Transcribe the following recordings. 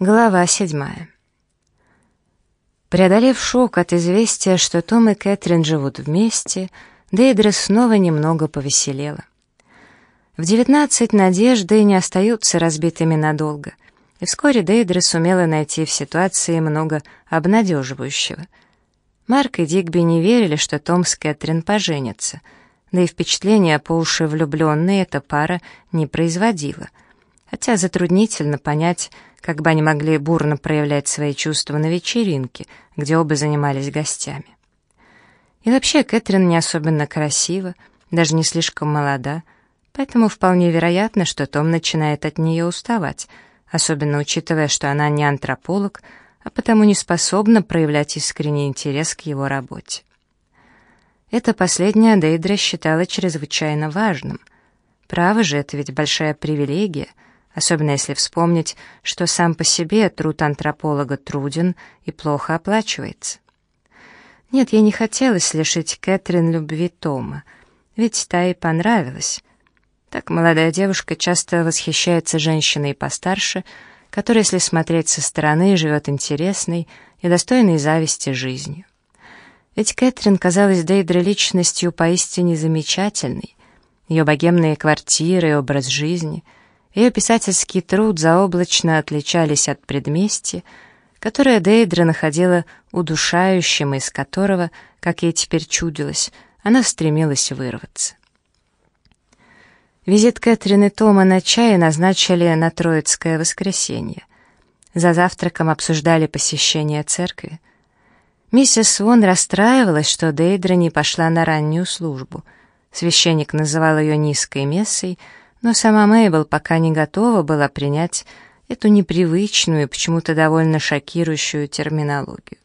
Глава седьмая. Преодолев шок от известия, что Том и Кэтрин живут вместе, Дейдра снова немного повеселела. В девятнадцать надежды не остаются разбитыми надолго, и вскоре Дейдра сумела найти в ситуации много обнадеживающего. Марк и Дигби не верили, что Том с Кэтрин поженятся, да и впечатление по уши влюбленные эта пара не производила, хотя затруднительно понять, как бы они могли бурно проявлять свои чувства на вечеринке, где оба занимались гостями. И вообще Кэтрин не особенно красива, даже не слишком молода, поэтому вполне вероятно, что Том начинает от нее уставать, особенно учитывая, что она не антрополог, а потому не способна проявлять искренний интерес к его работе. Это последнее Дейдра считала чрезвычайно важным. Право же, это ведь большая привилегия — особенно если вспомнить, что сам по себе труд антрополога труден и плохо оплачивается. Нет, я не хотелось лишить Кэтрин любви Тома, ведь та и понравилась. Так молодая девушка часто восхищается женщиной постарше, которая, если смотреть со стороны, живет интересной и достойной зависти жизнью. Ведь Кэтрин казалась Дейдре личностью поистине замечательной. Ее богемные квартиры и образ жизни — ее писательский труд заоблачно отличались от предместья, которое Дейдра находила удушающим, из которого, как ей теперь чудилось, она стремилась вырваться. Визит Кэтрин и Тома на чай назначили на Троицкое воскресенье. За завтраком обсуждали посещение церкви. Миссис Свон расстраивалась, что Дейдра не пошла на раннюю службу. Священник называл ее низкой мессой — но сама Мейбл пока не готова была принять эту непривычную и почему-то довольно шокирующую терминологию.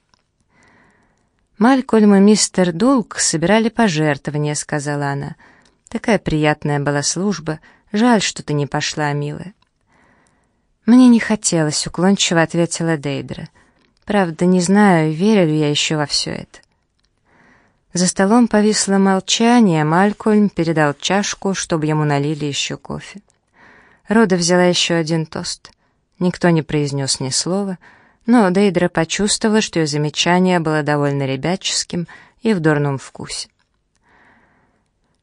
«Малькольм и мистер Дулк собирали пожертвования», — сказала она. «Такая приятная была служба. Жаль, что ты не пошла, милая». «Мне не хотелось», — уклончиво ответила Дейдра. «Правда, не знаю, верю ли я еще во все это». За столом повисло молчание, Малькольм передал чашку, чтобы ему налили еще кофе. Рода взяла еще один тост. Никто не произнес ни слова, но Дейдра почувствовала, что ее замечание было довольно ребяческим и в дурном вкусе.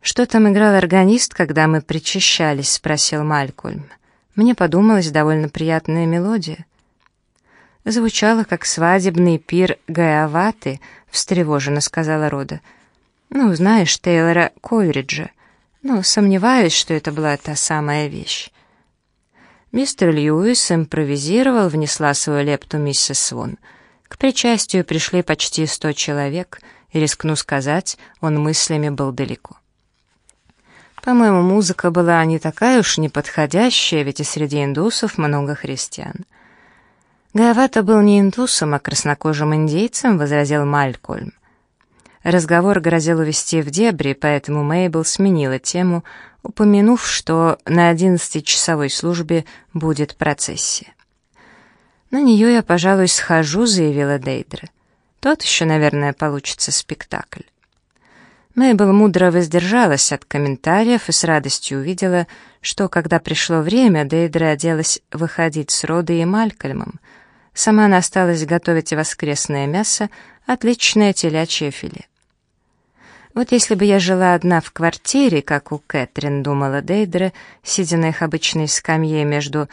«Что там играл органист, когда мы причащались?» — спросил Малькольм. «Мне подумалась довольно приятная мелодия». Звучало, как свадебный пир Гаяваты —— встревоженно сказала Рода. «Ну, знаешь, Тейлора Койриджа. Но сомневаюсь, что это была та самая вещь». Мистер Льюис импровизировал, внесла свою лепту миссис Свон. К причастию пришли почти сто человек, и, рискну сказать, он мыслями был далеко. По-моему, музыка была не такая уж неподходящая, ведь и среди индусов много христиан. «Гавата был не индусом, а краснокожим индейцем», — возразил Малькольм. Разговор грозил увести в дебри, поэтому Мейбл сменила тему, упомянув, что на одиннадцатичасовой службе будет процессия. «На нее я, пожалуй, схожу», — заявила Дейдра. «Тот еще, наверное, получится спектакль». Мейбл мудро воздержалась от комментариев и с радостью увидела, что, когда пришло время, Дейдра оделась выходить с Родой и Малькольмом — Сама она осталась готовить воскресное мясо, отличное телячье филе. Вот если бы я жила одна в квартире, как у Кэтрин, думала Дейдра, сидя на их обычной скамье между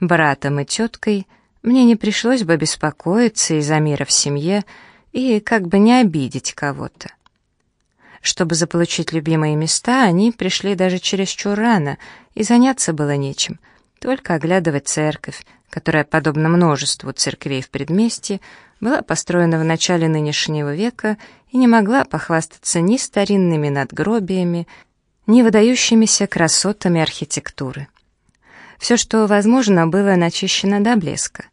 братом и теткой, мне не пришлось бы беспокоиться из-за мира в семье и как бы не обидеть кого-то. Чтобы заполучить любимые места, они пришли даже чересчур рано, и заняться было нечем, только оглядывать церковь, которая, подобно множеству церквей в предместье, была построена в начале нынешнего века и не могла похвастаться ни старинными надгробиями, ни выдающимися красотами архитектуры. Все, что возможно, было начищено до блеска.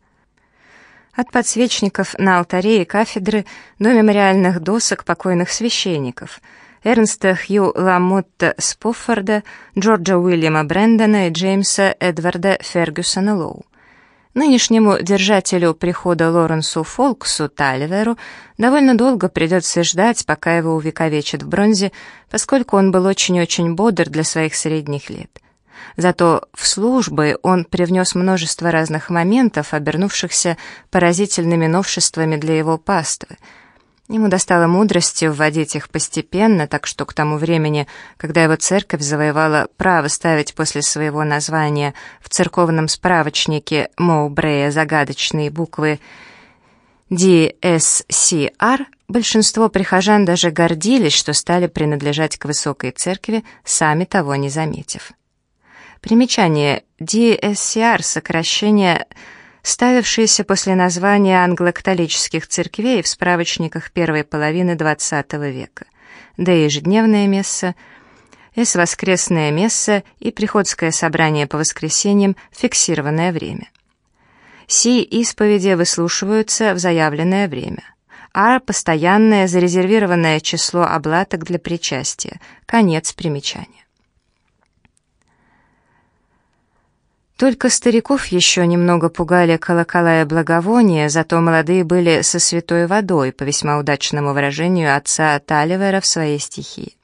От подсвечников на алтаре и кафедры до мемориальных досок покойных священников — Эрнста Хью Ламотта Споффорда, Джорджа Уильяма Брэндона и Джеймса Эдварда Фергюсона Лоу. Нынешнему держателю прихода Лоренсу Фолксу Тальверу довольно долго придется ждать, пока его увековечат в бронзе, поскольку он был очень-очень бодр для своих средних лет. Зато в службы он привнес множество разных моментов, обернувшихся поразительными новшествами для его паствы. Ему достало мудрости вводить их постепенно, так что к тому времени, когда его церковь завоевала право ставить после своего названия в церковном справочнике Моубрея загадочные буквы DSCR, большинство прихожан даже гордились, что стали принадлежать к высокой церкви, сами того не заметив. Примечание. DSCR — сокращение, ставившееся после названия англокатолических церквей в справочниках первой половины XX века. Да и ежедневное месса, С воскресное месса и приходское собрание по воскресеньям в фиксированное время. Си исповеди выслушиваются в заявленное время. R — постоянное зарезервированное число облаток для причастия. Конец примечания. Только стариков еще немного пугали колокола и благовония, зато молодые были со святой водой, по весьма удачному выражению отца Таливера в своей стихии.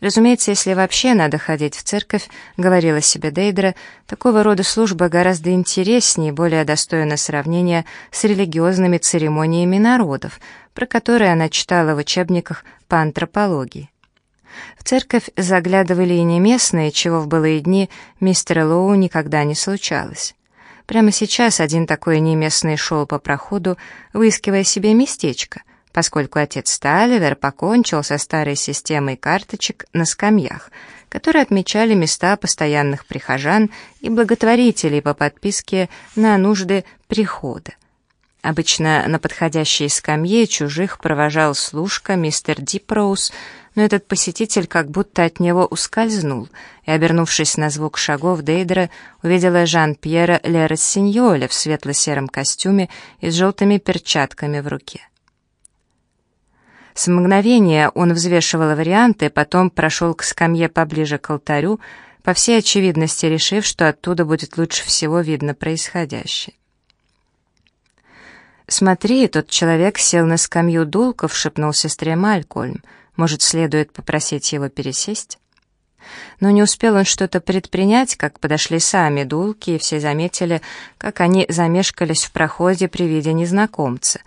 Разумеется, если вообще надо ходить в церковь, говорила себе Дейдра, такого рода служба гораздо интереснее и более достойна сравнения с религиозными церемониями народов, про которые она читала в учебниках по антропологии. В церковь заглядывали и не местные, чего в былые дни мистера Лоу никогда не случалось. Прямо сейчас один такой неместный шел по проходу, выискивая себе местечко, поскольку отец Сталивер покончил со старой системой карточек на скамьях, которые отмечали места постоянных прихожан и благотворителей по подписке на нужды прихода. Обычно на подходящей скамье чужих провожал служка мистер Дипроуз, но этот посетитель как будто от него ускользнул, и, обернувшись на звук шагов Дейдера, увидела Жан-Пьера Лерассиньоля в светло-сером костюме и с желтыми перчатками в руке. С мгновения он взвешивал варианты, потом прошел к скамье поближе к алтарю, по всей очевидности решив, что оттуда будет лучше всего видно происходящее. «Смотри, тот человек сел на скамью дулков», — шепнул сестре Малькольм. Может, следует попросить его пересесть? Но не успел он что-то предпринять, как подошли сами дулки, и все заметили, как они замешкались в проходе при виде незнакомца.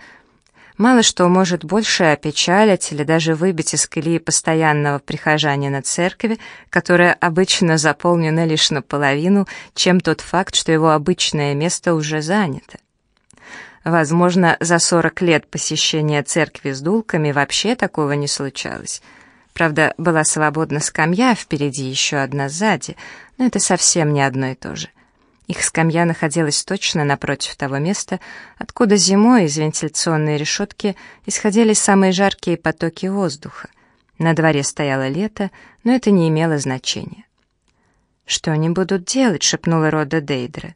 Мало что может больше опечалить или даже выбить из колеи постоянного прихожанина церкви, которая обычно заполнена лишь наполовину, чем тот факт, что его обычное место уже занято. Возможно, за 40 лет посещения церкви с дулками вообще такого не случалось. Правда, была свободна скамья, впереди еще одна сзади, но это совсем не одно и то же. Их скамья находилась точно напротив того места, откуда зимой из вентиляционной решетки исходили самые жаркие потоки воздуха. На дворе стояло лето, но это не имело значения. «Что они будут делать?» — шепнула Рода Дейдра.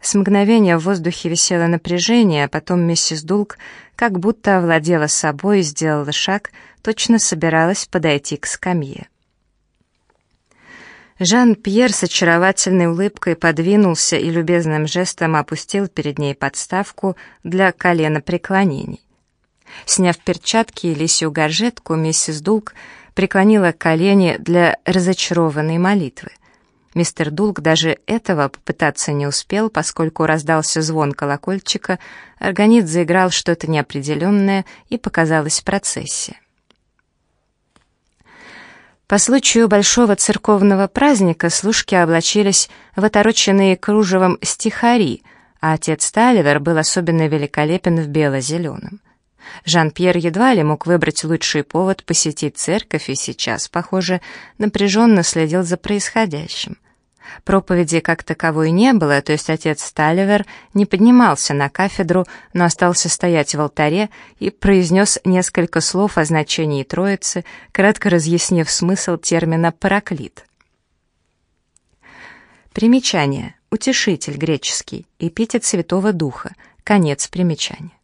С мгновения в воздухе висело напряжение, а потом миссис Дулк как будто овладела собой и сделала шаг, точно собиралась подойти к скамье. Жан-Пьер с очаровательной улыбкой подвинулся и любезным жестом опустил перед ней подставку для колена преклонений. Сняв перчатки и лисью горжетку, миссис Дулк преклонила колени для разочарованной молитвы. Мистер Дулк даже этого попытаться не успел, поскольку раздался звон колокольчика, органист заиграл что-то неопределенное и показалась процессия. По случаю большого церковного праздника служки облачились в отороченные кружевом стихари, а отец Таливер был особенно великолепен в бело-зеленом. Жан-Пьер едва ли мог выбрать лучший повод посетить церковь и сейчас, похоже, напряженно следил за происходящим. Проповеди как таковой не было, то есть отец Сталивер не поднимался на кафедру, но остался стоять в алтаре и произнес несколько слов о значении Троицы, кратко разъяснив смысл термина «параклит». Примечание. Утешитель греческий. Эпитет Святого Духа. Конец примечания.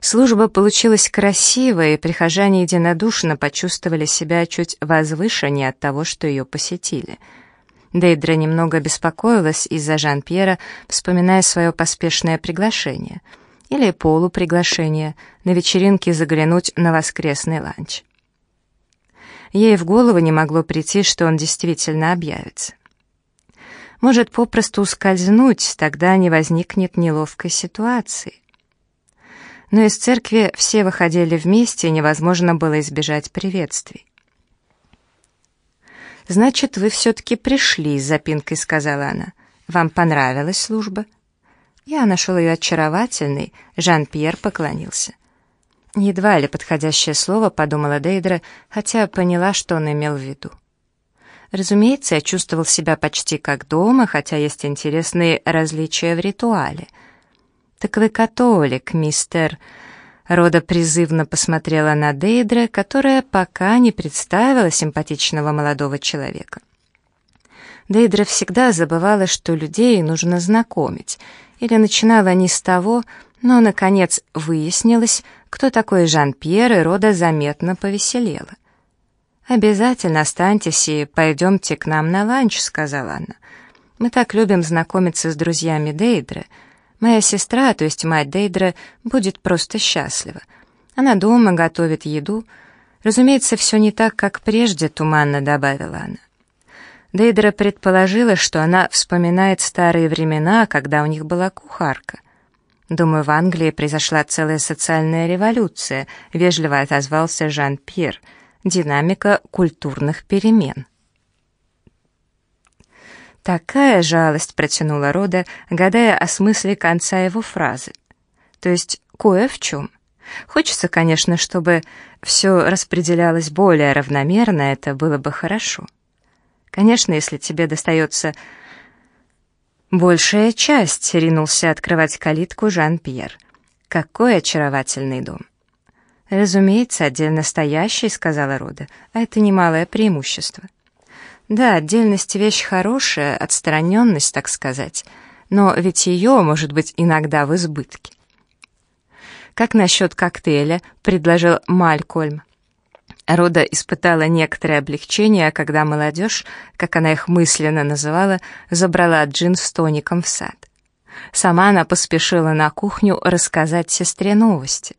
Служба получилась красивой, и прихожане единодушно почувствовали себя чуть возвышеннее от того, что ее посетили. Дейдра немного беспокоилась из-за Жан-Пьера, вспоминая свое поспешное приглашение или полуприглашение на вечеринке заглянуть на воскресный ланч. ей в голову не могло прийти, что он действительно объявится. Может, попросту ускользнуть, тогда не возникнет неловкой ситуации. Но из церкви все выходили вместе, и невозможно было избежать приветствий. «Значит, вы все-таки пришли», — с запинкой сказала она. «Вам понравилась служба?» Я нашел ее очаровательной, Жан-Пьер поклонился. Едва ли подходящее слово, подумала Дейдра, хотя поняла, что он имел в виду. Разумеется, я чувствовал себя почти как дома, хотя есть интересные различия в ритуале. «Так вы католик, мистер...» Рода призывно посмотрела на Дейдра, которая пока не представила симпатичного молодого человека. Дейдра всегда забывала, что людей нужно знакомить, или начинала не с того, но, наконец, выяснилось, кто такой Жан-Пьер, и Рода заметно повеселела. «Обязательно останьтесь и пойдемте к нам на ланч», — сказала она. «Мы так любим знакомиться с друзьями Дейдры. Моя сестра, то есть мать Дейдры, будет просто счастлива. Она дома готовит еду. Разумеется, все не так, как прежде», — туманно добавила она. Дейдра предположила, что она вспоминает старые времена, когда у них была кухарка. «Думаю, в Англии произошла целая социальная революция», — вежливо отозвался Жан-Пьер. «Динамика культурных перемен». «Такая жалость», — протянула Рода, гадая о смысле конца его фразы. «То есть кое в чем. Хочется, конечно, чтобы все распределялось более равномерно, это было бы хорошо». Конечно, если тебе достается большая часть, ринулся открывать калитку Жан-Пьер. Какой очаровательный дом. Разумеется, отдельно стоящий, сказала Рода, а это немалое преимущество. Да, отдельность вещь хорошая, отстраненность, так сказать, но ведь ее может быть иногда в избытке. «Как насчет коктейля?» — предложил Малькольм. Рода испытала некоторое облегчение, когда молодежь, как она их мысленно называла, забрала джин с тоником в сад. Сама она поспешила на кухню рассказать сестре новости.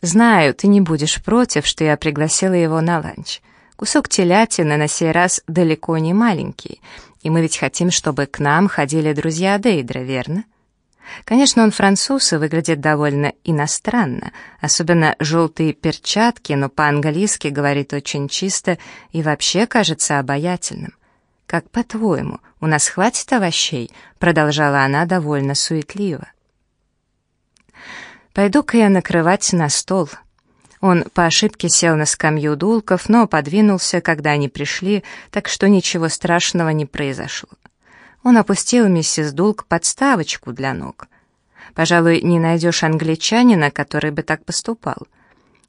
«Знаю, ты не будешь против, что я пригласила его на ланч. Кусок телятины на сей раз далеко не маленький, и мы ведь хотим, чтобы к нам ходили друзья Дейдра, верно?» Конечно, он француз и выглядит довольно иностранно, особенно желтые перчатки, но по-английски говорит очень чисто и вообще кажется обаятельным. «Как по-твоему, у нас хватит овощей?» — продолжала она довольно суетливо. «Пойду-ка я накрывать на стол». Он по ошибке сел на скамью дулков, но подвинулся, когда они пришли, так что ничего страшного не произошло. Он опустил миссис Дулк подставочку для ног. Пожалуй, не найдешь англичанина, который бы так поступал.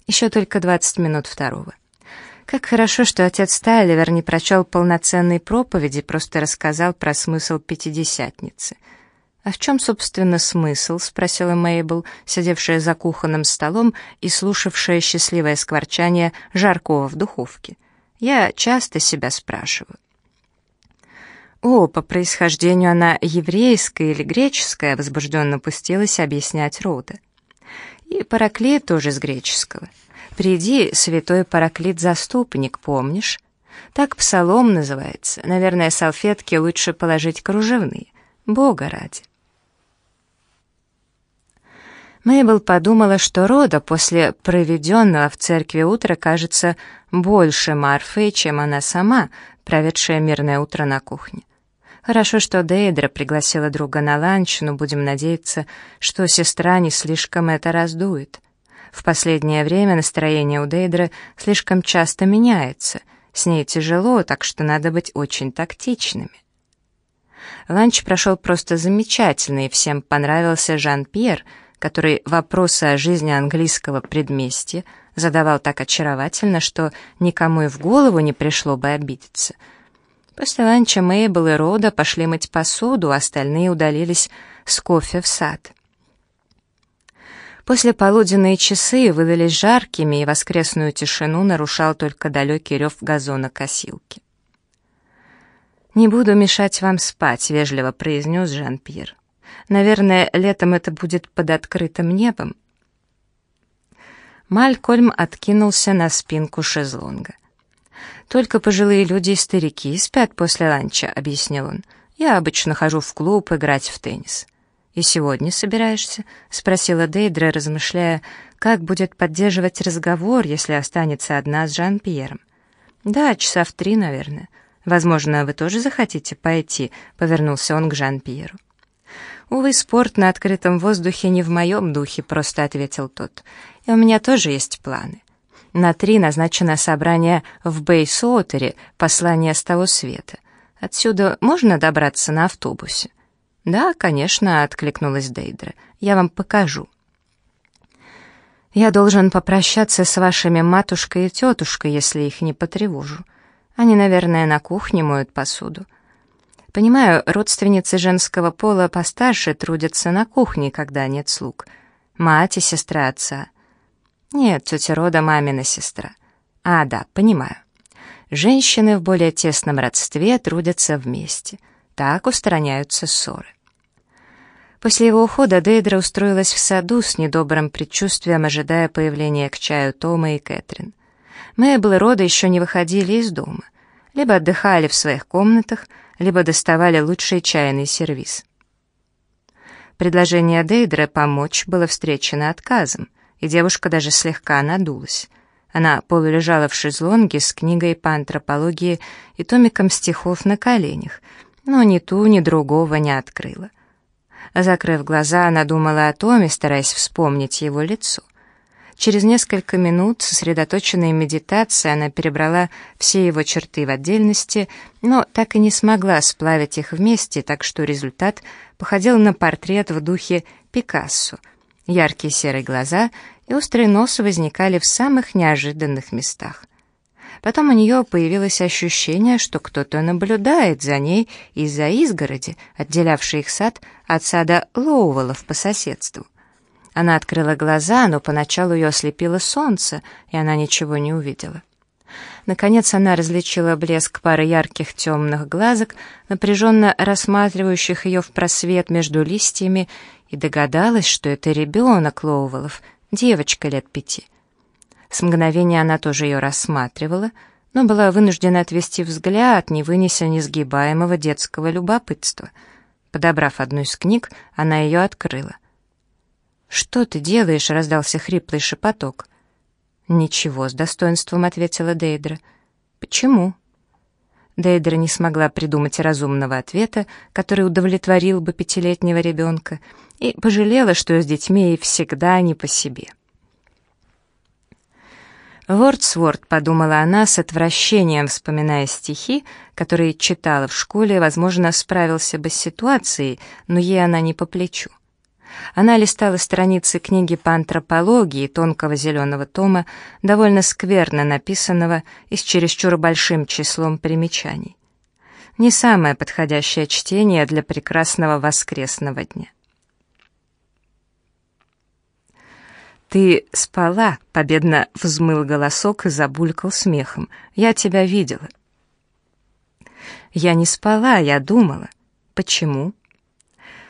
Еще только двадцать минут второго. Как хорошо, что отец Тайливер не прочел полноценной проповеди, просто рассказал про смысл пятидесятницы. «А в чем, собственно, смысл?» — спросила Мейбл, сидевшая за кухонным столом и слушавшая счастливое скворчание жаркого в духовке. «Я часто себя спрашиваю». «О, по происхождению она еврейская или греческая», — возбужденно пустилась объяснять Рода. «И Параклит тоже с греческого. Приди, святой Параклит-заступник, помнишь? Так псалом называется. Наверное, салфетки лучше положить кружевные. Бога ради». Мэйбл подумала, что Рода после проведенного в церкви утра кажется больше Марфой, чем она сама, проведшая мирное утро на кухне. Хорошо, что Дейдра пригласила друга на ланч, но будем надеяться, что сестра не слишком это раздует. В последнее время настроение у Дейдры слишком часто меняется. С ней тяжело, так что надо быть очень тактичными. Ланч прошел просто замечательно, и всем понравился Жан-Пьер, который вопросы о жизни английского предместья задавал так очаровательно, что никому и в голову не пришло бы обидеться — После ланча Мейбл и Рода пошли мыть посуду, остальные удалились с кофе в сад. После полуденные часы выдались жаркими, и воскресную тишину нарушал только далекий рев газонокосилки. «Не буду мешать вам спать», — вежливо произнес Жан-Пьер. «Наверное, летом это будет под открытым небом». Малькольм откинулся на спинку шезлонга. «Только пожилые люди и старики спят после ланча», — объяснил он. «Я обычно хожу в клуб играть в теннис». «И сегодня собираешься?» — спросила Дейдра, размышляя, как будет поддерживать разговор, если останется одна с Жан-Пьером. «Да, часа в три, наверное. Возможно, вы тоже захотите пойти?» — повернулся он к Жан-Пьеру. «Увы, спорт на открытом воздухе не в моем духе», — просто ответил тот. «И у меня тоже есть планы. На три назначено собрание в Бейсуотере, послание с того света. Отсюда можно добраться на автобусе?» «Да, конечно», — откликнулась Дейдра. «Я вам покажу». «Я должен попрощаться с вашими матушкой и тетушкой, если их не потревожу. Они, наверное, на кухне моют посуду». Понимаю, родственницы женского пола постарше трудятся на кухне, когда нет слуг. Мать и сестра отца. Нет, тетя Рода мамина сестра. А, да, понимаю. Женщины в более тесном родстве трудятся вместе. Так устраняются ссоры. После его ухода Дейдра устроилась в саду с недобрым предчувствием, ожидая появления к чаю Тома и Кэтрин. Мэйбл и Рода еще не выходили из дома. Либо отдыхали в своих комнатах, либо доставали лучший чайный сервиз. Предложение Дейдра помочь было встречено отказом, и девушка даже слегка надулась. Она полулежала в шезлонге с книгой по антропологии и томиком стихов на коленях, но ни ту, ни другого не открыла. Закрыв глаза, она думала о Томе, стараясь вспомнить его лицо. Через несколько минут сосредоточенной медитацией она перебрала все его черты в отдельности, но так и не смогла сплавить их вместе, так что результат походил на портрет в духе Пикассо. Яркие серые глаза и острый нос возникали в самых неожиданных местах. Потом у нее появилось ощущение, что кто-то наблюдает за ней из-за изгороди, отделявшей их сад от сада Лоувеллов по соседству. Она открыла глаза, но поначалу ее ослепило солнце, и она ничего не увидела. Наконец она различила блеск пары ярких темных глазок, напряженно рассматривающих ее в просвет между листьями, и догадалась, что это ребенок Лоувеллов, девочка лет пяти. С мгновения она тоже ее рассматривала, но была вынуждена отвести взгляд, не вынеся несгибаемого детского любопытства. Подобрав одну из книг, она ее открыла — «Что ты делаешь?» — раздался хриплый шепоток. «Ничего», — с достоинством ответила Дейдра. «Почему?» Дейдра не смогла придумать разумного ответа, который удовлетворил бы пятилетнего ребенка, и пожалела, что с детьми ей всегда не по себе. «Вордсворд», — подумала она с отвращением, вспоминая стихи, которые читала в школе, возможно, справился бы с ситуацией, но ей она не по плечу. Она листала страницы книги по антропологии тонкого зеленого тома, довольно скверно написанного и с чересчур большим числом примечаний. Не самое подходящее чтение для прекрасного воскресного дня. «Ты спала», — победно взмыл голосок и забулькал смехом. «Я тебя видела». «Я не спала, я думала». «Почему?»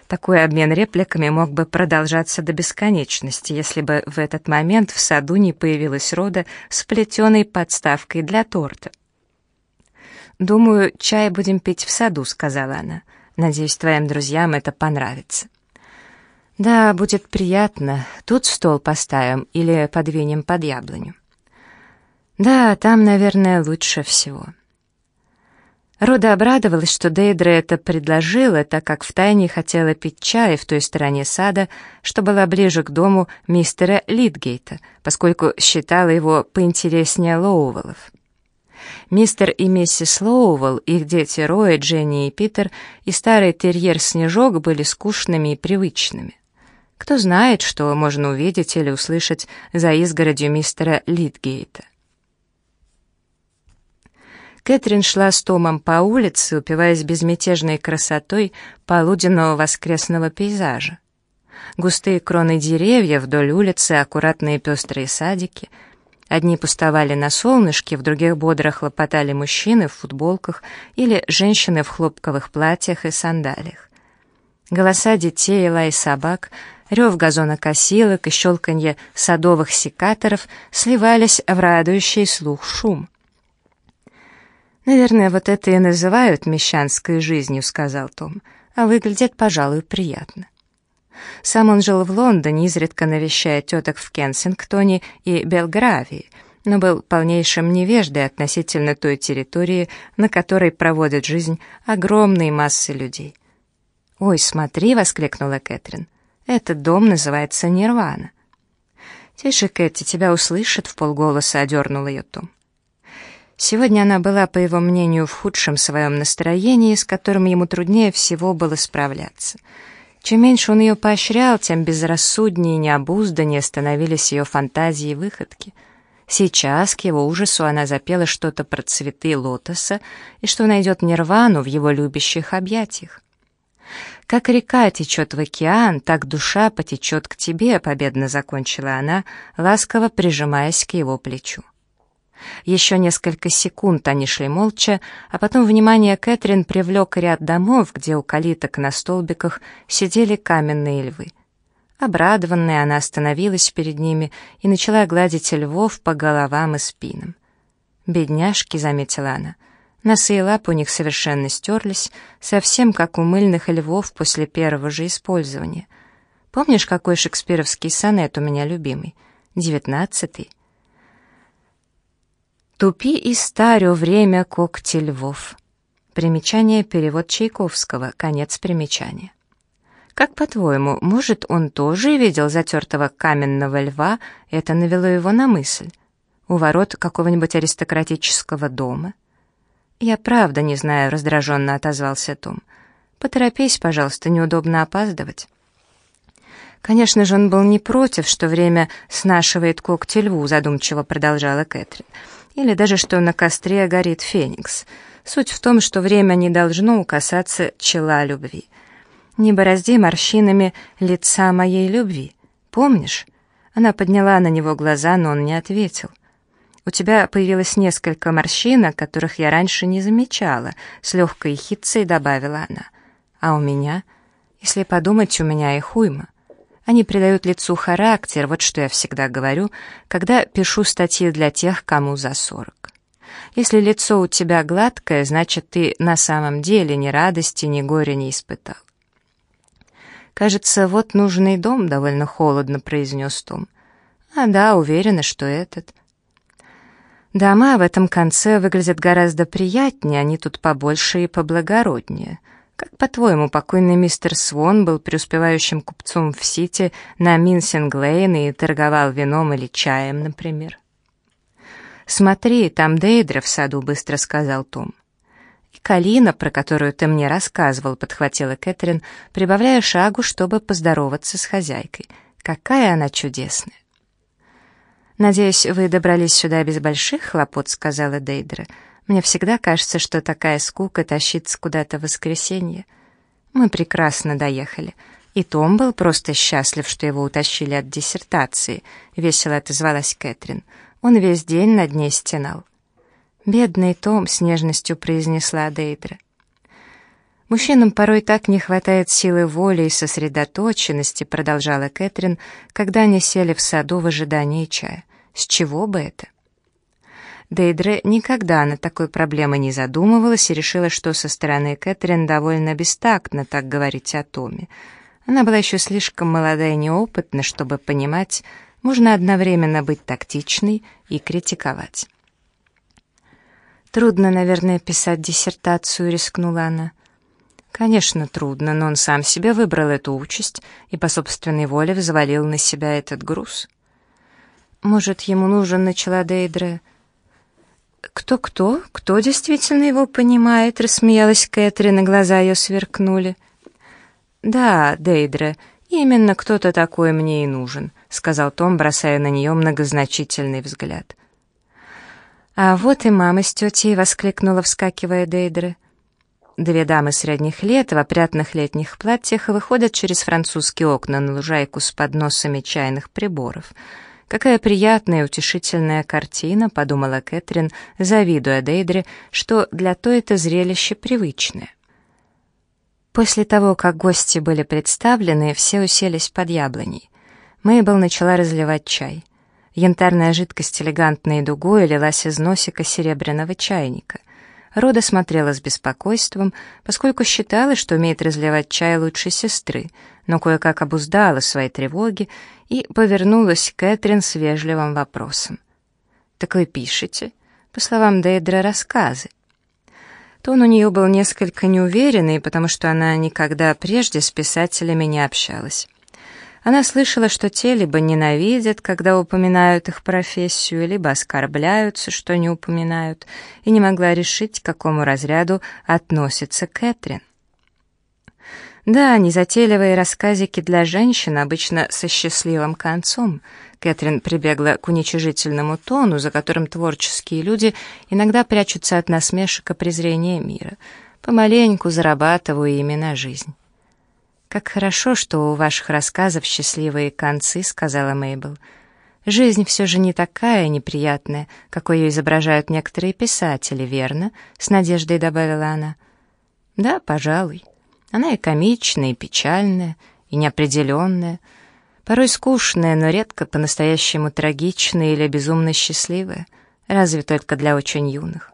Такой обмен репликами мог бы продолжаться до бесконечности, если бы в этот момент в саду не появилась Рода с плетеной подставкой для торта. «Думаю, чай будем пить в саду», — сказала она. «Надеюсь, твоим друзьям это понравится». «Да, будет приятно. Тут стол поставим или подвинем под яблоню». «Да, там, наверное, лучше всего». Рода обрадовалась, что Дейдра это предложила, так как втайне хотела пить чай в той стороне сада, что была ближе к дому мистера Литгейта, поскольку считала его поинтереснее Лоувеллов. Мистер и миссис Лоувелл, их дети Роя, Дженни и Питер и старый терьер Снежок были скучными и привычными. Кто знает, что можно увидеть или услышать за изгородью мистера Литгейта. Кэтрин шла с Томом по улице, упиваясь безмятежной красотой полуденного воскресного пейзажа. Густые кроны деревьев вдоль улицы, аккуратные пестрые садики. Одни пустовали на солнышке, в других бодро хлопотали мужчины в футболках или женщины в хлопковых платьях и сандалиях. Голоса детей лай собак Рев газонокосилок и щелканье садовых секаторов сливались в радующий слух шум. «Наверное, вот это и называют мещанской жизнью», — сказал Том, «а выглядит, пожалуй, приятно». Сам он жил в Лондоне, изредка навещая теток в Кенсингтоне и Белгравии, но был полнейшим невеждой относительно той территории, на которой проводят жизнь огромные массы людей. «Ой, смотри!» — воскликнула Кэтрин. «Этот дом называется Нирвана». «Тише, Кэти, тебя услышат», — в полголоса одернул ее Том. Сегодня она была, по его мнению, в худшем своем настроении, с которым ему труднее всего было справляться. Чем меньше он ее поощрял, тем безрассуднее и необузданнее становились ее фантазии и выходки. Сейчас, к его ужасу, она запела что-то про цветы лотоса и что найдет нирвану в его любящих объятиях. «Как река течет в океан, так душа потечет к тебе», — победно закончила она, ласково прижимаясь к его плечу. Еще несколько секунд они шли молча, а потом внимание Кэтрин привлек ряд домов, где у калиток на столбиках сидели каменные львы. Обрадованная, она остановилась перед ними и начала гладить львов по головам и спинам. «Бедняжки», — заметила она, — носы и лапы у них совершенно стерлись, совсем как у мыльных львов после первого же использования. Помнишь, какой шекспировский сонет у меня любимый? Девятнадцатый. «Тупи и старю время когти львов». Примечание перевод Чайковского, конец примечания. Как по-твоему, может, он тоже видел затертого каменного льва, это навело его на мысль? У ворот какого-нибудь аристократического дома? Я правда не знаю, раздраженно отозвался Том. Поторопись, пожалуйста, неудобно опаздывать. Конечно же, он был не против, что время снашивает когти льву, задумчиво продолжала Кэтрин или даже что на костре горит феникс. Суть в том, что время не должно касаться чела любви. Не борозди морщинами лица моей любви. Помнишь? Она подняла на него глаза, но он не ответил. «У тебя появилось несколько морщинок, которых я раньше не замечала», — с легкой хитцей добавила она. «А у меня? Если подумать, у меня их уйма. Они придают лицу характер, вот что я всегда говорю, когда пишу статьи для тех, кому за сорок. Если лицо у тебя гладкое, значит, ты на самом деле ни радости, ни горя не испытал. «Кажется, вот нужный дом», — довольно холодно произнес Том. «А да, уверена, что этот». Дома в этом конце выглядят гораздо приятнее, они тут побольше и поблагороднее. Как, по-твоему, покойный мистер Свон был преуспевающим купцом в Сити на Минсинг-Лейн и торговал вином или чаем, например? «Смотри, там Дейдра в саду», — быстро сказал Том. «И Калина, про которую ты мне рассказывал», — подхватила Кэтрин, прибавляя шагу, чтобы поздороваться с хозяйкой. «Какая она чудесная!» «Надеюсь, вы добрались сюда без больших хлопот», — сказала Дейдра. Мне всегда кажется, что такая скука тащится куда-то в воскресенье. Мы прекрасно доехали. И Том был просто счастлив, что его утащили от диссертации, — весело отозвалась Кэтрин. Он весь день над ней стенал. «Бедный Том», — с нежностью произнесла Дейдра. «Мужчинам порой так не хватает силы воли и сосредоточенности», — продолжала Кэтрин, когда они сели в саду в ожидании чая. «С чего бы это?» Дейдре никогда на такой проблемы не задумывалась и решила, что со стороны Кэтрин довольно бестактно так говорить о Томе. Она была еще слишком молода и неопытна, чтобы понимать, можно одновременно быть тактичной и критиковать. «Трудно, наверное, писать диссертацию», — рискнула она. Конечно, трудно, но он сам себе выбрал эту участь и по собственной воле взвалил на себя этот груз. «Может, ему нужен, — начала Дейдре, — «Кто-кто? Кто действительно его понимает?» — рассмеялась Кэтрин, и глаза ее сверкнули. «Да, Дейдре, именно кто-то такой мне и нужен», — сказал Том, бросая на нее многозначительный взгляд. «А вот и мама с тетей!» — воскликнула, вскакивая Дейдре. Две дамы средних лет в опрятных летних платьях выходят через французские окна на лужайку с подносами чайных приборов — «Какая приятная и утешительная картина», — подумала Кэтрин, завидуя Дейдре, что для той это зрелище привычное. После того, как гости были представлены, все уселись под яблоней. Мейбл начала разливать чай. Янтарная жидкость элегантной дугой лилась из носика серебряного чайника. Рода смотрела с беспокойством, поскольку считала, что умеет разливать чай лучше сестры, но кое-как обуздала свои тревоги и повернулась к Кэтрин с вежливым вопросом. «Так вы пишете?» По словам Дейдра, рассказы. Тон у нее был несколько неуверенный, потому что она никогда прежде с писателями не общалась. Она слышала, что те либо ненавидят, когда упоминают их профессию, либо оскорбляются, что не упоминают, и не могла решить, к какому разряду относится Кэтрин. Да, незатейливые рассказики для женщин обычно со счастливым концом. Кэтрин прибегла к уничижительному тону, за которым творческие люди иногда прячутся от насмешек и презрения мира. Помаленьку зарабатываю ими на жизнь. «Как хорошо, что у ваших рассказов счастливые концы», — сказала Мейбл. «Жизнь все же не такая неприятная, какой ее изображают некоторые писатели, верно?» — с надеждой добавила она. «Да, пожалуй. Она и комичная, и печальная, и неопределенная, порой скучная, но редко по-настоящему трагичная или безумно счастливая, разве только для очень юных.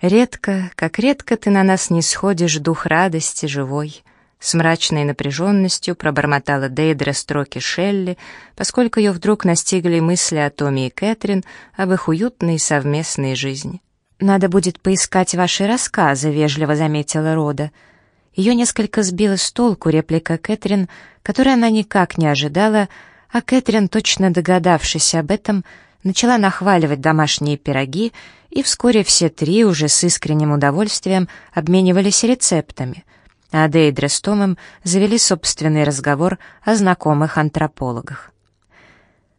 Редко, как редко ты на нас не сходишь дух радости живой, с мрачной напряженностью пробормотала Дейдра строки Шелли, поскольку ее вдруг настигли мысли о Томе и Кэтрин, об их уютной совместной жизни. «Надо будет поискать ваши рассказы», — вежливо заметила Рода. Ее несколько сбила с толку реплика Кэтрин, которой она никак не ожидала, а Кэтрин, точно догадавшись об этом, начала нахваливать домашние пироги, и вскоре все три уже с искренним удовольствием обменивались рецептами — а Дейдра с Томом завели собственный разговор о знакомых антропологах.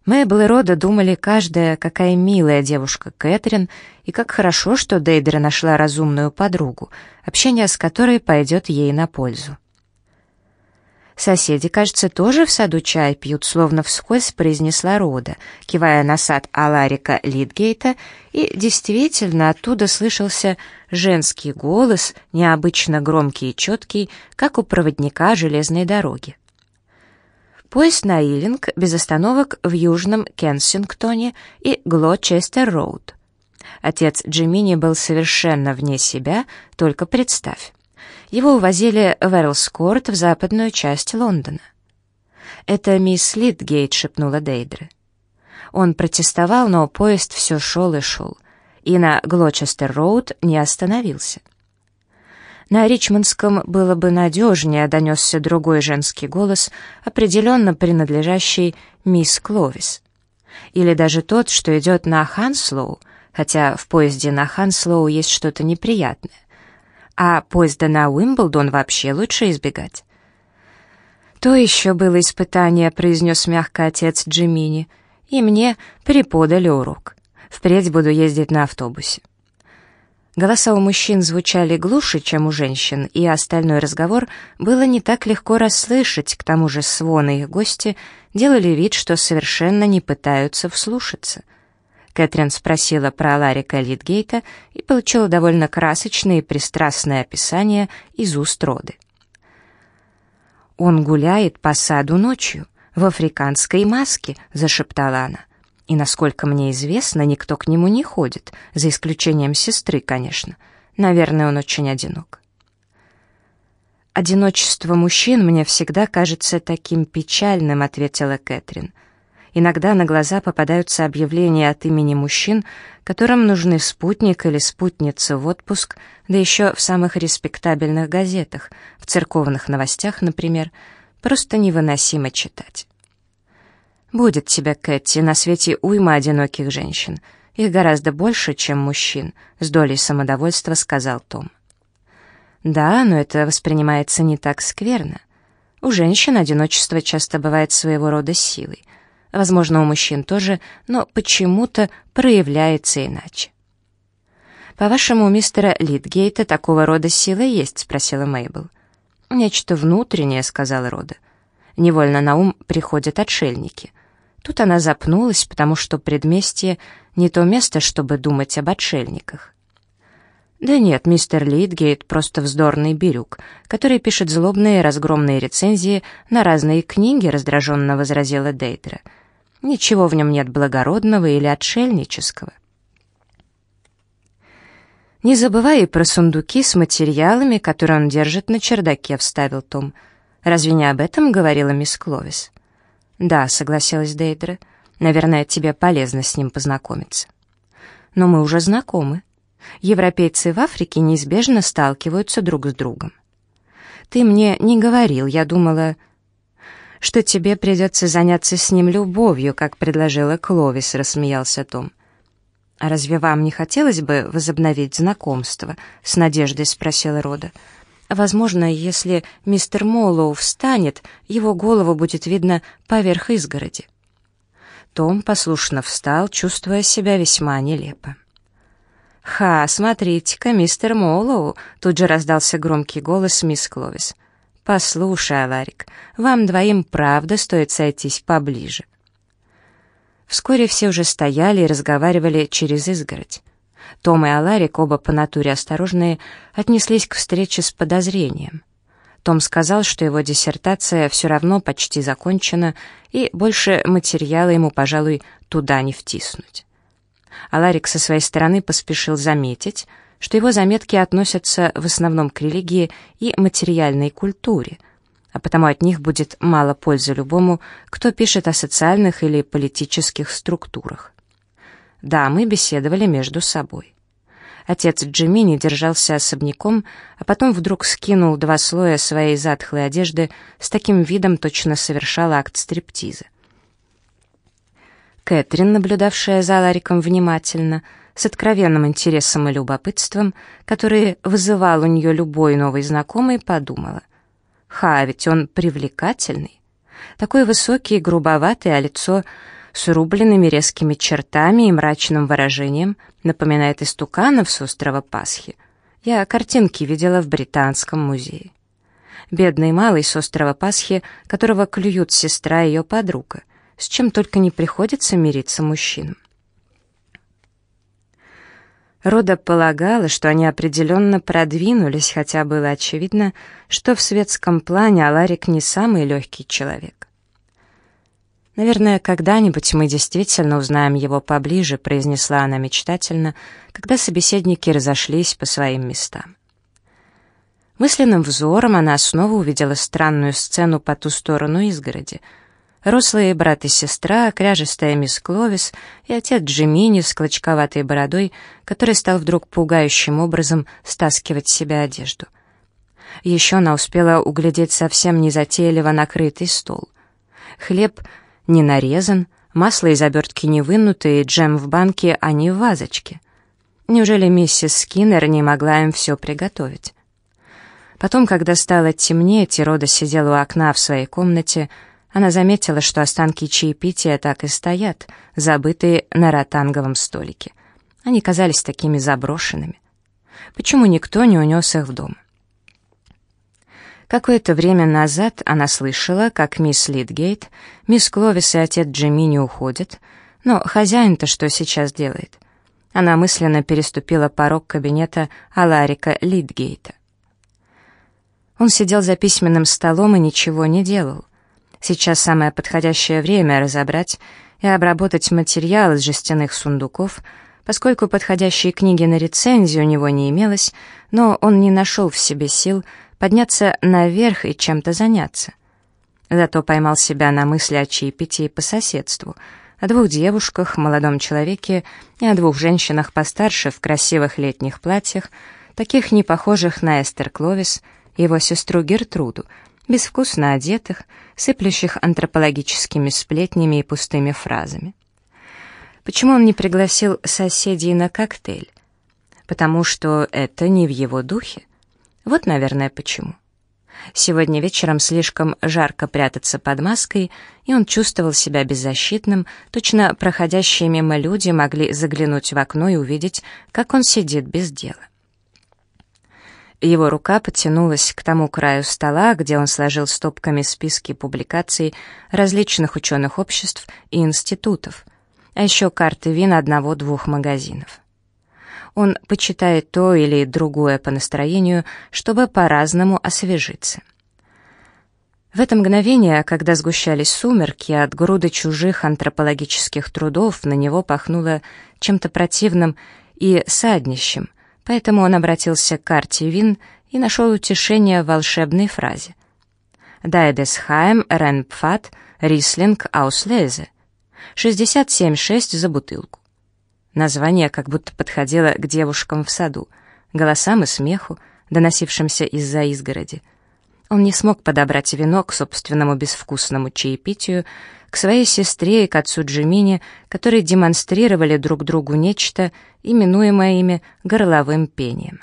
Мэйбл и Рода думали каждая, какая милая девушка Кэтрин, и как хорошо, что Дейдра нашла разумную подругу, общение с которой пойдет ей на пользу. Соседи, кажется, тоже в саду чай пьют, словно вскользь произнесла Рода, кивая на сад Аларика Литгейта, и действительно оттуда слышался женский голос, необычно громкий и четкий, как у проводника железной дороги. Поезд на Иллинг без остановок в Южном Кенсингтоне и Глочестер-Роуд. Отец Джимини был совершенно вне себя, только представь. Его увозили в Эрлскорт в западную часть Лондона. «Это мисс Литгейт», — шепнула Дейдре. Он протестовал, но поезд все шел и шел, и на Глочестер-Роуд не остановился. На Ричмондском было бы надежнее, донесся другой женский голос, определенно принадлежащий мисс Кловис. Или даже тот, что идет на Ханслоу, хотя в поезде на Ханслоу есть что-то неприятное а поезда на Уимблдон вообще лучше избегать. «То еще было испытание», — произнес мягко отец Джимини, «и мне преподали урок. Впредь буду ездить на автобусе». Голоса у мужчин звучали глуше, чем у женщин, и остальной разговор было не так легко расслышать, к тому же Свон и их гости делали вид, что совершенно не пытаются вслушаться — Кэтрин спросила про Ларика Литгейта и получила довольно красочное и пристрастное описание из уст Роды. «Он гуляет по саду ночью, в африканской маске», — зашептала она. «И, насколько мне известно, никто к нему не ходит, за исключением сестры, конечно. Наверное, он очень одинок». «Одиночество мужчин мне всегда кажется таким печальным», — ответила Кэтрин. Иногда на глаза попадаются объявления от имени мужчин, которым нужны спутник или спутница в отпуск, да еще в самых респектабельных газетах, в церковных новостях, например, просто невыносимо читать. «Будет тебя, Кэти, на свете уйма одиноких женщин. Их гораздо больше, чем мужчин», — с долей самодовольства сказал Том. «Да, но это воспринимается не так скверно. У женщин одиночество часто бывает своего рода силой. Возможно, у мужчин тоже, но почему-то проявляется иначе. «По-вашему, у мистера Литгейта такого рода сила есть?» — спросила Мейбл. «Нечто внутреннее», — сказала Рода. Невольно на ум приходят отшельники. Тут она запнулась, потому что предместье — не то место, чтобы думать об отшельниках. Да нет, мистер Литгейт просто вздорный бирюк, который пишет злобные разгромные рецензии на разные книги, раздраженно возразила Дейтера. Ничего в нем нет благородного или отшельнического. «Не забывай и про сундуки с материалами, которые он держит на чердаке», — вставил Том. «Разве не об этом говорила мисс Кловис?» «Да», — согласилась Дейдра. «Наверное, тебе полезно с ним познакомиться». «Но мы уже знакомы. Европейцы в Африке неизбежно сталкиваются друг с другом». «Ты мне не говорил, я думала...» «Что тебе придется заняться с ним любовью, как предложила Кловис», — рассмеялся Том. «А разве вам не хотелось бы возобновить знакомство?» — с надеждой спросила Рода. «Возможно, если мистер Маллоу встанет, его голову будет видно поверх изгороди». Том послушно встал, чувствуя себя весьма нелепо. «Ха, смотрите-ка, мистер Маллоу!» — тут же раздался громкий голос мисс Кловис. «Послушай, Аларик, вам двоим правда стоит сойтись поближе». Вскоре все уже стояли и разговаривали через изгородь. Том и Аларик, оба по натуре осторожные, отнеслись к встрече с подозрением. Том сказал, что его диссертация все равно почти закончена, и больше материала ему, пожалуй, туда не втиснуть. Аларик со своей стороны поспешил заметить, что его заметки относятся в основном к религии и материальной культуре — а потому от них будет мало пользы любому, кто пишет о социальных или политических структурах. Да, мы беседовали между собой. Отец Джимини держался особняком, а потом вдруг скинул два слоя своей затхлой одежды с таким видом точно совершал акт стриптиза. Кэтрин, наблюдавшая за Лариком внимательно, с откровенным интересом и любопытством, которые вызывал у нее любой новый знакомый, подумала. Ха, ведь он привлекательный. Такой высокий и грубоватый, а лицо с рубленными резкими чертами и мрачным выражением напоминает истуканов с острова Пасхи. Я картинки видела в Британском музее. Бедный малый с острова Пасхи, которого клюют сестра и ее подруга, с чем только не приходится мириться мужчинам. Рода полагала, что они определенно продвинулись, хотя было очевидно, что в светском плане Аларик не самый легкий человек. «Наверное, когда-нибудь мы действительно узнаем его поближе», произнесла она мечтательно, когда собеседники разошлись по своим местам. Мысленным взором она снова увидела странную сцену по ту сторону изгороди — Рослые брат и сестра, кряжестая мисс Кловис и отец Джимини с клочковатой бородой, который стал вдруг пугающим образом стаскивать с себя одежду. Еще она успела углядеть совсем незатейливо накрытый стол. Хлеб не нарезан, масло из обертки не вынуто и джем в банке, а не в вазочке. Неужели миссис Скиннер не могла им все приготовить? Потом, когда стало темнеть, и Рода сидела у окна в своей комнате, она заметила, что останки чаепития так и стоят, забытые на ротанговом столике. Они казались такими заброшенными. Почему никто не унес их в дом? Какое-то время назад она слышала, как мисс Литгейт, мисс Кловис и отец Джимини уходят, но хозяин-то что сейчас делает? Она мысленно переступила порог кабинета Аларика Литгейта. Он сидел за письменным столом и ничего не делал. Сейчас самое подходящее время разобрать и обработать материал из жестяных сундуков, поскольку подходящей книги на рецензию у него не имелось, но он не нашел в себе сил подняться наверх и чем-то заняться. Зато поймал себя на мысли о чаепитии по соседству, о двух девушках, молодом человеке и о двух женщинах постарше в красивых летних платьях, таких не похожих на Эстер Кловис его сестру Гертруду, безвкусно одетых, сыплющих антропологическими сплетнями и пустыми фразами. Почему он не пригласил соседей на коктейль? Потому что это не в его духе. Вот, наверное, почему. Сегодня вечером слишком жарко прятаться под маской, и он чувствовал себя беззащитным, точно проходящие мимо люди могли заглянуть в окно и увидеть, как он сидит без дела. Его рука потянулась к тому краю стола, где он сложил стопками списки публикаций различных ученых обществ и институтов, а еще карты вин одного-двух магазинов. он почитает то или другое по настроению, чтобы по-разному освежиться. В это мгновение, когда сгущались сумерки, от груды чужих антропологических трудов на него пахнуло чем-то противным и саднищем, поэтому он обратился к карте Вин и нашел утешение в волшебной фразе. «Дайдесхайм Ренпфат Рислинг Ауслезе» 67,6 за бутылку. Название как будто подходило к девушкам в саду, голосам и смеху, доносившимся из-за изгороди. Он не смог подобрать вино к собственному безвкусному чаепитию, к своей сестре и к отцу Джимини, которые демонстрировали друг другу нечто, именуемое ими горловым пением.